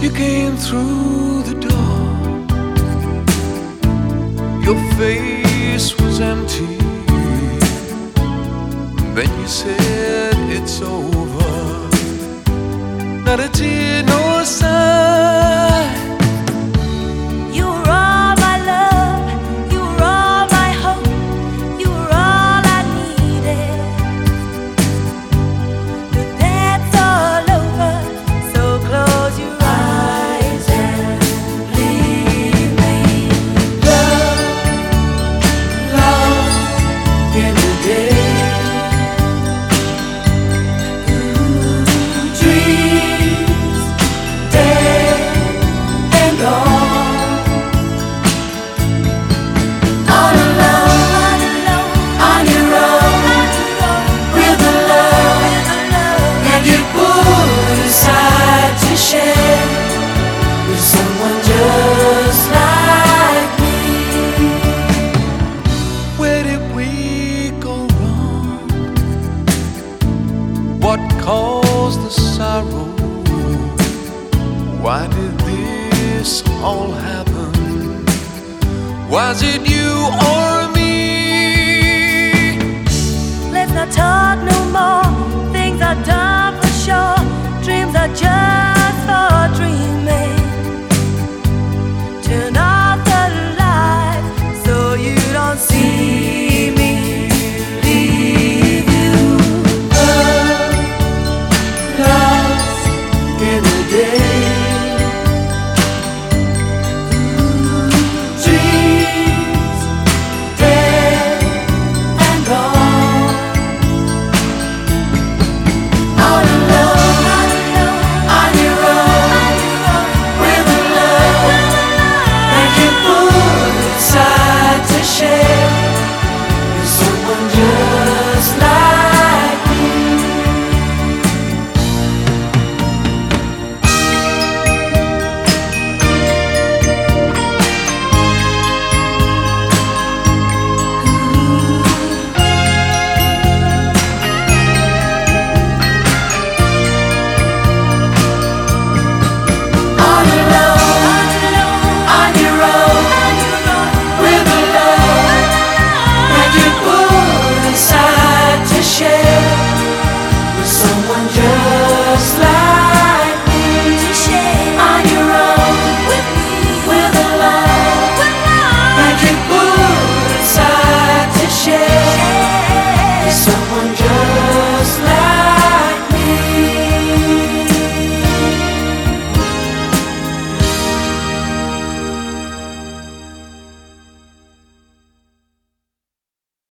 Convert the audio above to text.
You came through the door. Your face was empty. Then you said it's over. Not a tear, no sign. All happen? Was it you or